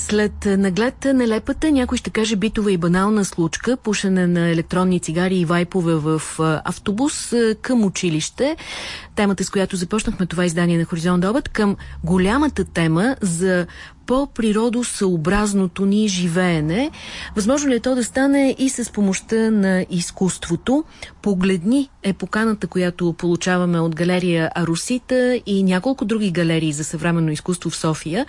След наглед нелепата, някой ще каже битова и банална случка, пушене на електронни цигари и вайпове в автобус към училище, темата с която започнахме това издание на Хоризонт обед, към голямата тема за по-природосъобразното ни живеене. Възможно ли е то да стане и с помощта на изкуството? Погледни е поканата, която получаваме от галерия Арусита и няколко други галерии за съвременно изкуство в София,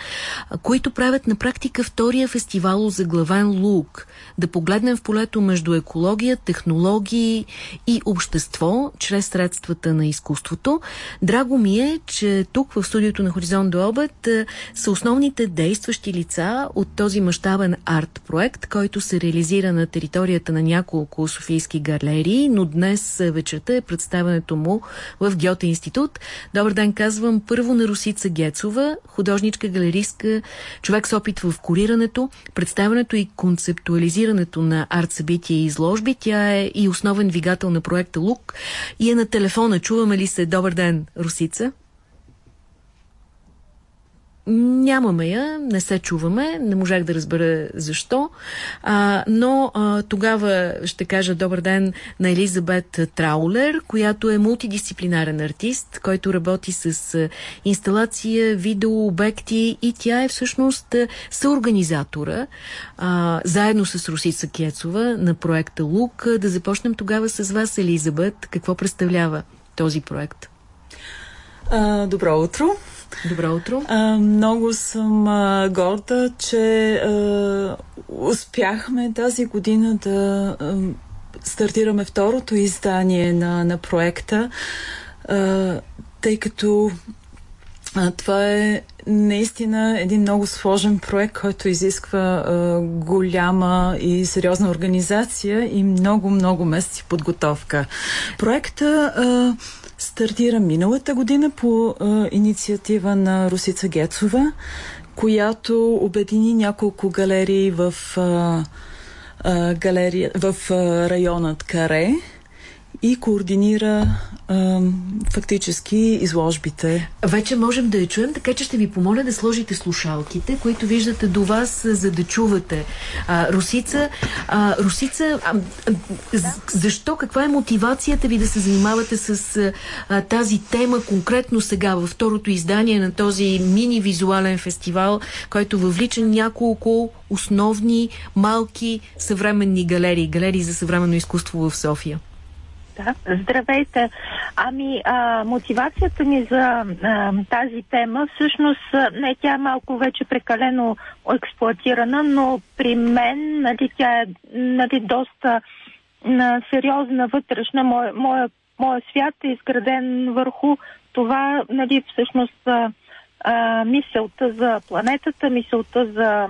които правят на практика втория фестивал за главен лук. Да погледнем в полето между екология, технологии и общество, чрез средствата на изкуството. Драго ми е, че тук в студиото на Хоризонт до обед са основните действия действащи лица от този мащабен арт-проект, който се реализира на територията на няколко софийски галерии, но днес вечерта е представенето му в Гьоте институт. Добър ден, казвам първо на Русица Гецова, художничка, галеристка, човек с опит в курирането, представянето и концептуализирането на арт-събития и изложби. Тя е и основен двигател на проекта Лук и е на телефона. Чуваме ли се? Добър ден, Русица. Нямаме я, не се чуваме, не можах да разбера защо, а, но а, тогава ще кажа добър ден на Елизабет Траулер, която е мултидисциплинарен артист, който работи с инсталация, видео, обекти и тя е всъщност съорганизатора, а, заедно с Русица Кецова на проекта Лук. Да започнем тогава с вас, Елизабет. Какво представлява този проект? А, добро утро! Добро утро. А, много съм а, горда, че а, успяхме тази година да а, стартираме второто издание на, на проекта, а, тъй като а, това е наистина един много сложен проект, който изисква а, голяма и сериозна организация и много-много месеци подготовка. Проекта а, стартира миналата година по а, инициатива на Русица Гецова, която обедини няколко галерии в, а, а, галерия, в а, районът Каре и координира а, фактически изложбите. Вече можем да я чуем, така че ще ви помоля да сложите слушалките, които виждате до вас, за да чувате. А, Русица, а, Русица а, а, защо, каква е мотивацията ви да се занимавате с а, тази тема конкретно сега, във второто издание на този мини-визуален фестивал, който въвлича няколко основни, малки съвременни галерии, галерии за съвременно изкуство в София? Да, здравейте. Ами, а, мотивацията ни за а, тази тема, всъщност, не, тя е малко вече прекалено експлуатирана, но при мен, нали, тя е нали, доста а, сериозна вътрешна. Моя, моя, моя свят е изграден върху това, нали, всъщност, а, а, мисълта за планетата, мисълта за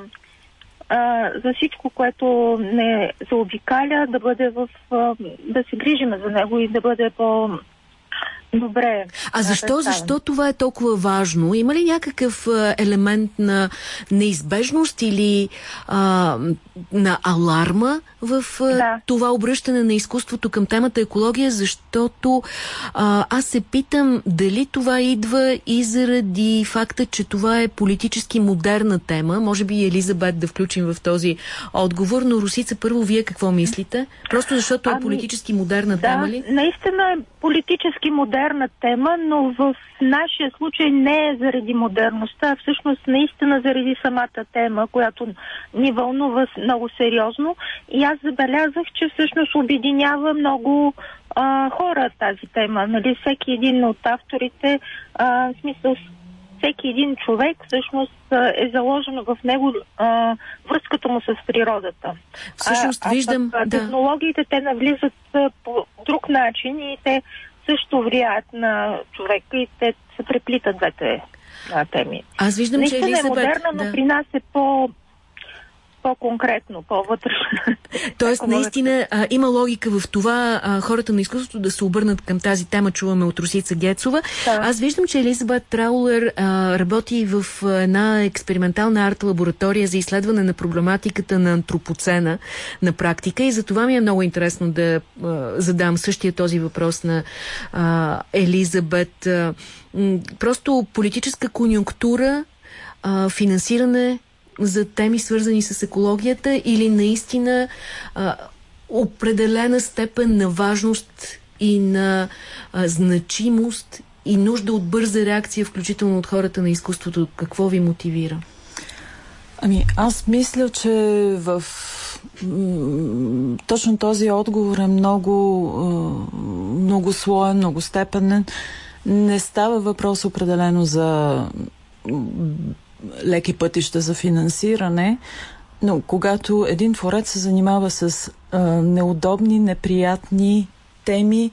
за всичко, което не заобикаля, да бъде в, а, да се грижиме за него и да бъде по Добре. А защо, защо това е толкова важно? Има ли някакъв елемент на неизбежност или а, на аларма в да. това обръщане на изкуството към темата екология? Защото а, аз се питам дали това идва и заради факта, че това е политически модерна тема. Може би Елизабет да включим в този отговор, но Русица, първо вие какво мислите? Просто защото е ами, политически модерна да, тема ли? наистина е политически модерна тема, но в нашия случай не е заради модерността, а всъщност наистина заради самата тема, която ни вълнува много сериозно. И аз забелязах, че всъщност обединява много а, хора тази тема. Нали, всеки един от авторите, а, в смисъл всеки един човек всъщност е заложено в него а, връзката му с природата. Всъщност а, виждам... А, да. Технологиите те навлизат а, по друг начин и те също влияят на човека и те се преплитат двете а, теми. Аз виждам, Наистина че Елизабет... е модерна, но да. при нас е по по-конкретно, по-вътрешно. Тоест, наистина а, има логика в това а, хората на изкуството да се обърнат към тази тема, чуваме от Русица Гецова. Да. Аз виждам, че Елизабет Траулер а, работи в една експериментална арт-лаборатория за изследване на проблематиката на антропоцена на практика и за това ми е много интересно да а, задам същия този въпрос на а, Елизабет. А, просто политическа конюнктура, а, финансиране за теми свързани с екологията или наистина а, определена степен на важност и на а, значимост и нужда от бърза реакция, включително от хората на изкуството. Какво ви мотивира? Ами, аз мисля, че в точно този отговор е много, много слоен, много степенен. Не става въпрос определено за леки пътища за финансиране, но когато един творец се занимава с а, неудобни, неприятни теми,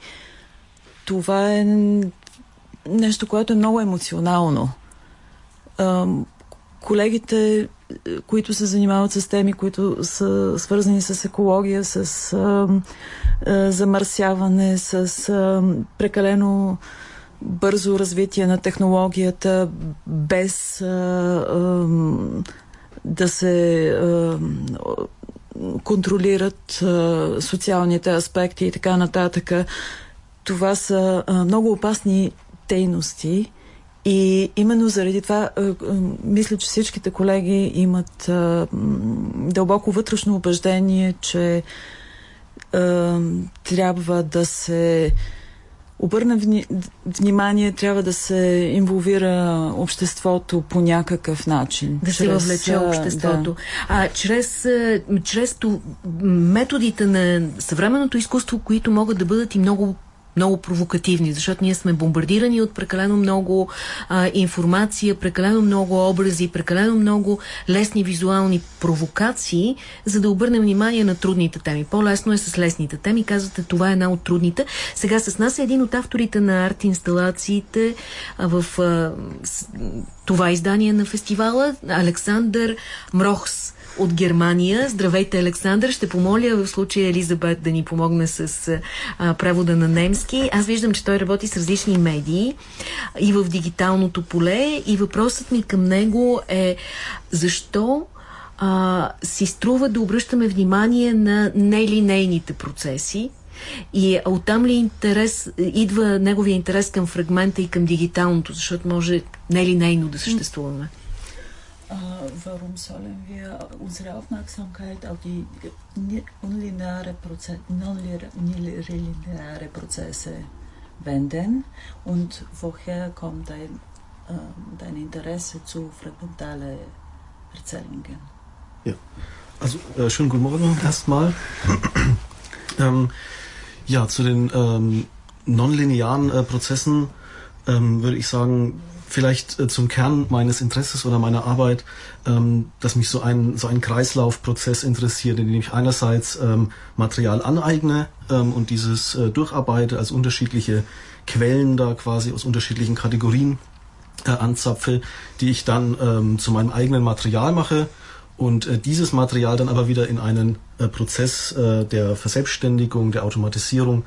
това е нещо, което е много емоционално. А, колегите, които се занимават с теми, които са свързани с екология, с а, а, замърсяване, с а, прекалено бързо развитие на технологията, без а, а, да се а, контролират а, социалните аспекти и така нататък. Това са а, много опасни дейности и именно заради това мисля, че всичките колеги имат дълбоко вътрешно убеждение, че трябва да се обърна вни, внимание, трябва да се инволвира обществото по някакъв начин. Да чрез, се въвлече обществото. Да. А чрез, чрез методите на съвременното изкуство, които могат да бъдат и много много провокативни, защото ние сме бомбардирани от прекалено много а, информация, прекалено много образи, прекалено много лесни визуални провокации, за да обърнем внимание на трудните теми. По-лесно е с лесните теми. Казвате, това е една от трудните. Сега с нас е един от авторите на арт-инсталациите в а, с, това издание на фестивала, Александър Мрохс от Германия. Здравейте, Александър. Ще помоля в случая Елизабет да ни помогне с а, превода на немски. Аз виждам, че той работи с различни медии и в дигиталното поле. И въпросът ми към него е защо а, си струва да обръщаме внимание на нелинейните процеси, и оттам ли интерес, идва неговия интерес към фрагмента и към дигиталното, защото може нелинейно да съществуваме? Äh, warum sollen wir unsere Aufmerksamkeit auf die unlineare Proze nonlineare Prozesse wenden und woher kommt dein, äh, dein Interesse zu fragmentalen Erzählungen? Ja, also äh, schönen guten Morgen erstmal. ähm, ja, zu den ähm, nonlinearen äh, Prozessen ähm, würde ich sagen, vielleicht äh, zum Kern meines Interesses oder meiner Arbeit, ähm, dass mich so ein, so ein Kreislaufprozess interessiert, in dem ich einerseits ähm, Material aneigne ähm, und dieses äh, durcharbeite, als unterschiedliche Quellen da quasi aus unterschiedlichen Kategorien äh, anzapfe, die ich dann ähm, zu meinem eigenen Material mache und äh, dieses Material dann aber wieder in einen äh, Prozess äh, der Verselbstständigung, der Automatisierung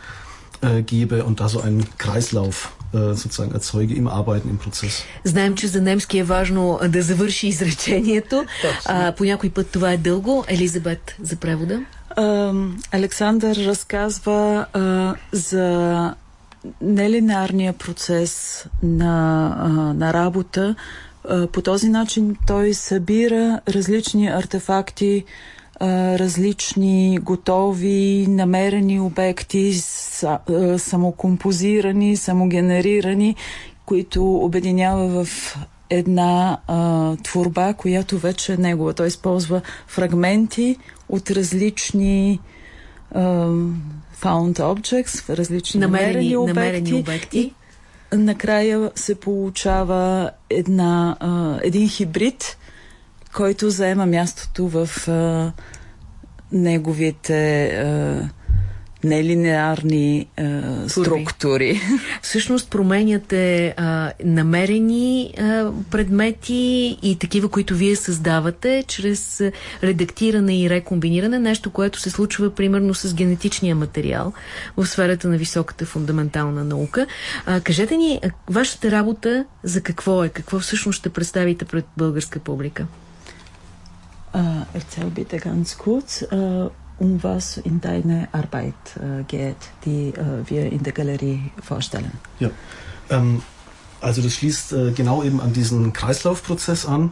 äh, gebe und da so einen Kreislauf социален erzeuge им arbeiten im процес. Знаем, че за немски е важно да завърши изречението. А, по някой път това е дълго. Елизабет, за превода. Александър разказва а, за нелинарния процес на, а, на работа. А, по този начин той събира различни артефакти, различни готови, намерени обекти, самокомпозирани, самогенерирани, които обединява в една а, творба, която вече е негова. Той използва фрагменти от различни а, found objects, различни намерени, намерени обекти. Намерени обекти. И накрая се получава една, а, един хибрид, който заема мястото в а, неговите а, нелинеарни а, структури. Всъщност променяте а, намерени а, предмети и такива, които вие създавате чрез редактиране и рекомбиниране, нещо, което се случва примерно с генетичния материал в сферата на високата фундаментална наука. А, кажете ни, вашата работа за какво е? Какво всъщност ще представите пред българска публика? Äh, erzähl bitte ganz kurz, äh, um was in deine Arbeit äh, geht, die äh, wir in der Galerie vorstellen. Ja, ähm, also das schließt äh, genau eben an diesen Kreislaufprozess an.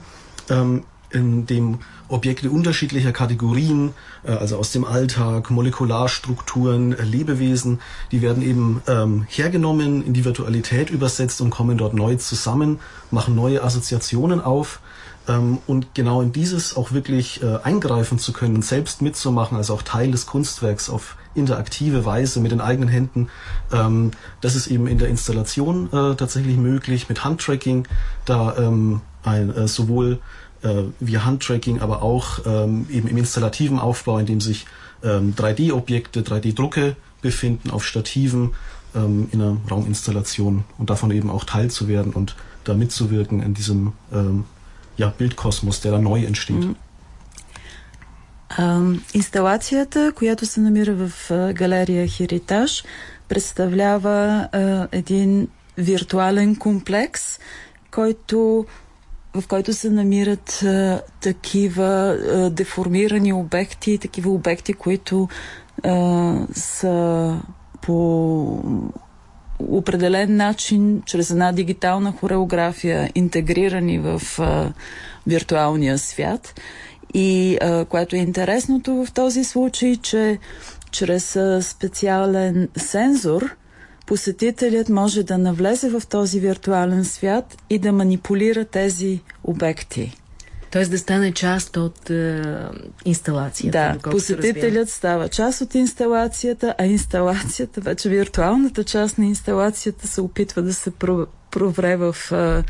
Ähm, in dem Objekte unterschiedlicher Kategorien, äh, also aus dem Alltag, Molekularstrukturen, äh, Lebewesen, die werden eben ähm, hergenommen, in die Virtualität übersetzt und kommen dort neu zusammen, machen neue Assoziationen auf. Ähm, und genau in dieses auch wirklich äh, eingreifen zu können, selbst mitzumachen, also auch Teil des Kunstwerks auf interaktive Weise mit den eigenen Händen, ähm, das ist eben in der Installation äh, tatsächlich möglich mit Handtracking, da ähm, ein, äh, sowohl äh, via Handtracking, aber auch ähm, eben im installativen Aufbau, in dem sich ähm, 3D-Objekte, 3D-Drucke befinden auf Stativen ähm, in einer Rauminstallation und davon eben auch teilzuwerden und da mitzuwirken in diesem ähm, ja, Bildkosmos, der da neu entsteht. Mm. Um, инсталацията, която се намира в uh, галерия Херитаж, представлява uh, един виртуален комплекс, който в който се намират а, такива а, деформирани обекти, такива обекти, които а, са по определен начин, чрез една дигитална хореография, интегрирани в а, виртуалния свят. И а, което е интересното в този случай, че чрез а, специален сензор, посетителят може да навлезе в този виртуален свят и да манипулира тези обекти. Тоест да стане част от е, инсталацията. Да, посетителят става част от инсталацията, а инсталацията, вече виртуалната част на инсталацията се опитва да се провре в е,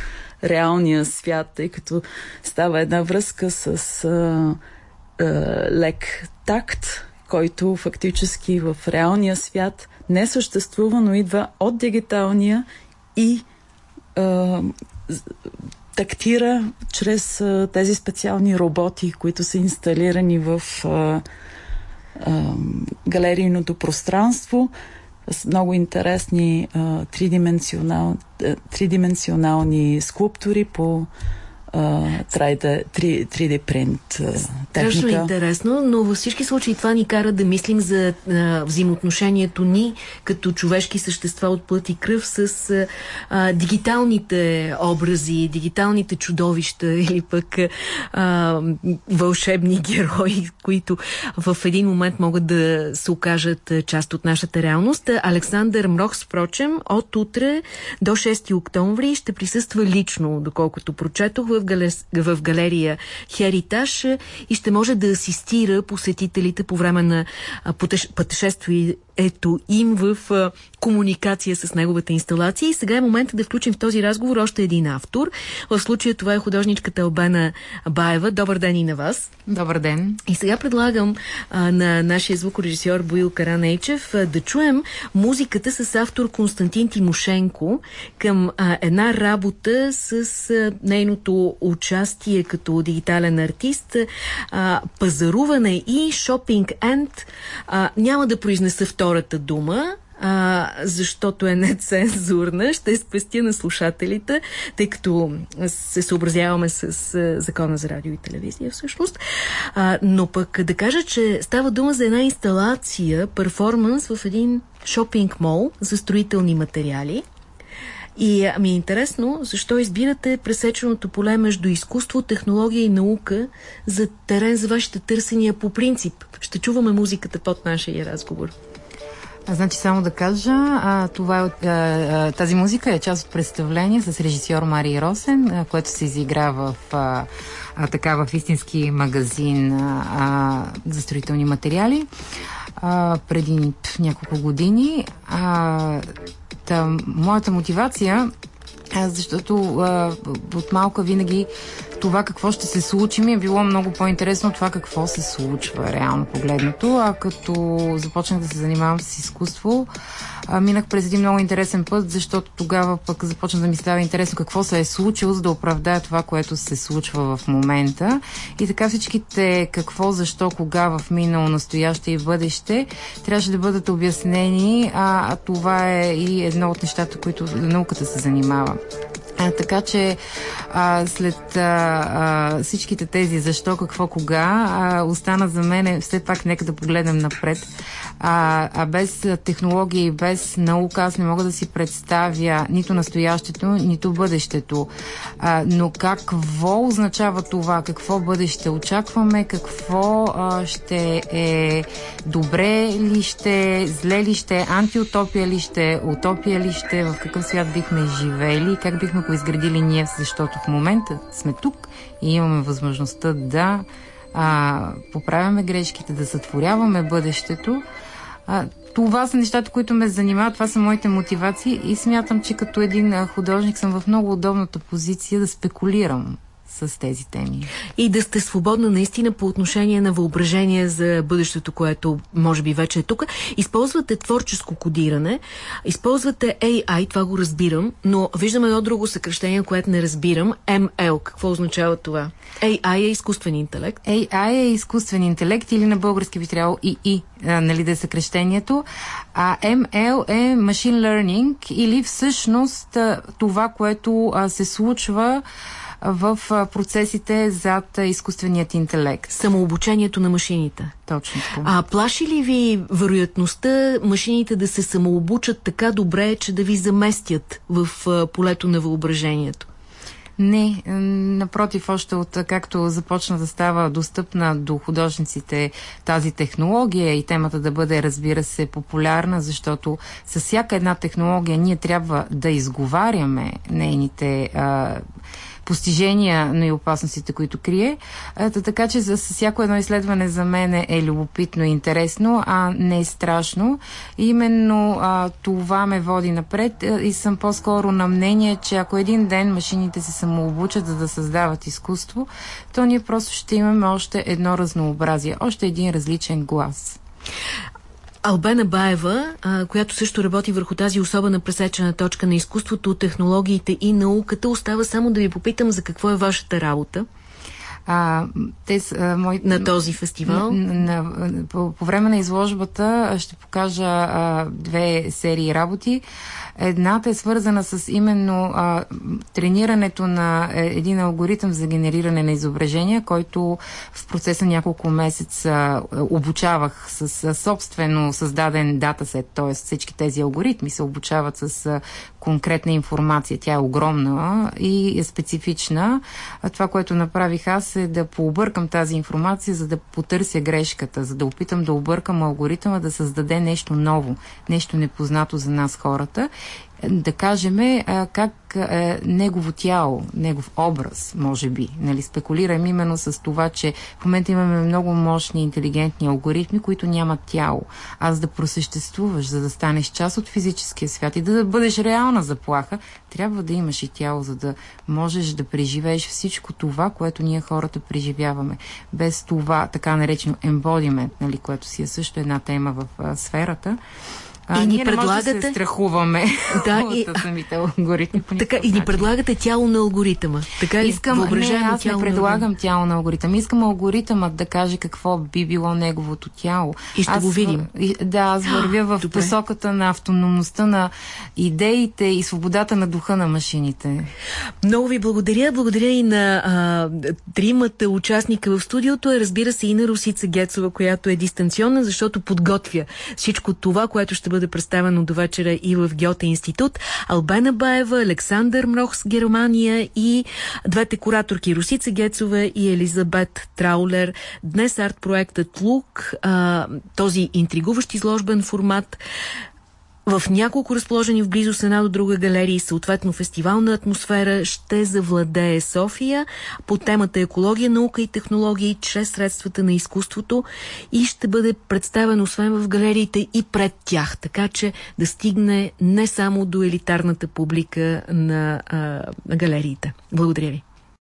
реалния свят, тъй като става една връзка с е, е, лек такт, който фактически в реалния свят не съществува, но идва от дигиталния и а, тактира чрез а, тези специални роботи, които са инсталирани в а, а, галерийното пространство с много интересни а, тридименsional, тридименsionални скулптури по 3D, 3D принт техника. Страшно интересно, но във всички случаи това ни кара да мислим за а, взаимоотношението ни като човешки същества от плът и кръв с а, дигиталните образи, дигиталните чудовища или пък а, вълшебни герои, които в един момент могат да се окажат част от нашата реалност. Александър Мрох, спрочем, от утре до 6 октомври ще присъства лично, доколкото прочетох, в, галер... в галерия Херитаж и ще може да асистира посетителите по време на пътешествие ето им в комуникация с неговата инсталация. И сега е момента да включим в този разговор още един автор. В случая това е художничката Албена Баева. Добър ден и на вас. Добър ден. И сега предлагам а, на нашия звукорежисьор Боил Каранейчев а, да чуем музиката с автор Константин Тимошенко към а, една работа с а, нейното участие като дигитален артист, а, пазаруване и шопинг енд. Няма да произнеса втората дума, а, защото е нецензурна. Ще спестя на слушателите, тъй като се съобразяваме с а, закона за радио и телевизия всъщност. А, но пък да кажа, че става дума за една инсталация, перформанс в един шопинг мол за строителни материали. И ми е интересно, защо избирате пресеченото поле между изкуство, технология и наука за терен за вашите търсения по принцип. Ще чуваме музиката под нашия разговор. Значи само да кажа, а, това е, а, тази музика е част от представление с режисьор Мария Росен, а, което се изигра в а, така в истински магазин а, за строителни материали а, преди няколко години. А, та, моята мотивация защото а, от малка винаги това какво ще се случи ми е било много по-интересно това какво се случва реално погледнато. А като започнах да се занимавам с изкуство, минах през един много интересен път, защото тогава пък започна да ми става интересно какво се е случило, за да оправдая това, което се случва в момента. И така всичките какво, защо, кога в минало, настояще и бъдеще трябваше да бъдат обяснени, а, а това е и едно от нещата, които науката се занимава. А, така че а, след а, а, всичките тези защо, какво, кога, а, остана за мен все пак нека да погледнем напред. А, а без технологии без наука аз не мога да си представя нито настоящето, нито бъдещето. А, но какво означава това? Какво бъдеще очакваме? Какво а, ще е добре ли ще, зле ли ще, антиутопия ли ще, утопия ли ще, в какъв свят бихме живели, как бихме го изградили ние, защото в момента сме тук и имаме възможността да а, поправяме грешките, да сътворяваме бъдещето. А, това са нещата, които ме занимават, това са моите мотивации и смятам, че като един художник съм в много удобната позиция да спекулирам с тези теми. И да сте свободна наистина по отношение на въображение за бъдещето, което може би вече е тук. Използвате творческо кодиране, използвате AI, това го разбирам, но виждам едно друго съкръщение, което не разбирам. ML, какво означава това? AI е изкуствен интелект. AI е изкуствен интелект или на български би трябвало и нали да е съкрещението. А ML е Machine Learning или всъщност това, което се случва в процесите зад изкуственият интелект. Самообучението на машините. Точно така. А плаши ли ви вероятността машините да се самообучат така добре, че да ви заместят в полето на въображението? Не, напротив, още от както започна да става достъпна до художниците тази технология и темата да бъде, разбира се, популярна, защото с всяка една технология ние трябва да изговаряме нейните а, постижения, но и опасностите, които крие. Ето, така че за всяко едно изследване за мен е любопитно и интересно, а не е страшно. Именно а, това ме води напред и съм по-скоро на мнение, че ако един ден машините се самообучат за да създават изкуство, то ние просто ще имаме още едно разнообразие, още един различен глас. Албена Баева, а, която също работи върху тази особена пресечена точка на изкуството, технологиите и науката, остава само да ви попитам за какво е вашата работа. А, те, а, мой... На този фестивал? На, на, по, по време на изложбата ще покажа а, две серии работи. Едната е свързана с именно а, тренирането на е, един алгоритъм за генериране на изображения, който в процеса няколко месеца обучавах с, с собствено създаден датасет, т.е. всички тези алгоритми се обучават с конкретна информация. Тя е огромна и е специфична. Това, което направих аз е да пообъркам тази информация, за да потърся грешката, за да опитам да объркам алгоритъма да създаде нещо ново, нещо непознато за нас хората да кажем как е, негово тяло, негов образ, може би. Нали, спекулирам именно с това, че в момента имаме много мощни, интелигентни алгоритми, които нямат тяло. Аз да просъществуваш, за да станеш част от физическия свят и да бъдеш реална заплаха, трябва да имаш и тяло, за да можеш да преживееш всичко това, което ние хората преживяваме. Без това, така наречено embodiment, нали, което си е също една тема в а, сферата, а, и ни предлагате... да се страхуваме да, от и... самите алгоритми. Така, и ни предлагате тяло на алгоритъма. Така ли? Искам, не, аз не предлагам на... тяло на алгоритъм. Искам алгоритъмът да каже какво би било неговото тяло. И ще аз, го видим. Да, аз вървя в Добре. посоката на автономността на идеите и свободата на духа на машините. Много ви благодаря. Благодаря и на а, тримата участника в студиото. Разбира се, и на Русица Гецова, която е дистанционна, защото подготвя всичко това, което ще бъде бъде представено до вечера и в Гьоте институт. Албена Баева, Александър Мрохс, Германия и двете кураторки Русица Гецова и Елизабет Траулер. Днес арт-проектът Лук, а, този интригуващ изложбен формат, в няколко разположени в близост една до друга галерии, съответно фестивална атмосфера, ще завладее София по темата екология, наука и технологии чрез средствата на изкуството и ще бъде представен освен в галериите и пред тях, така че да стигне не само до елитарната публика на, а, на галериите. Благодаря ви.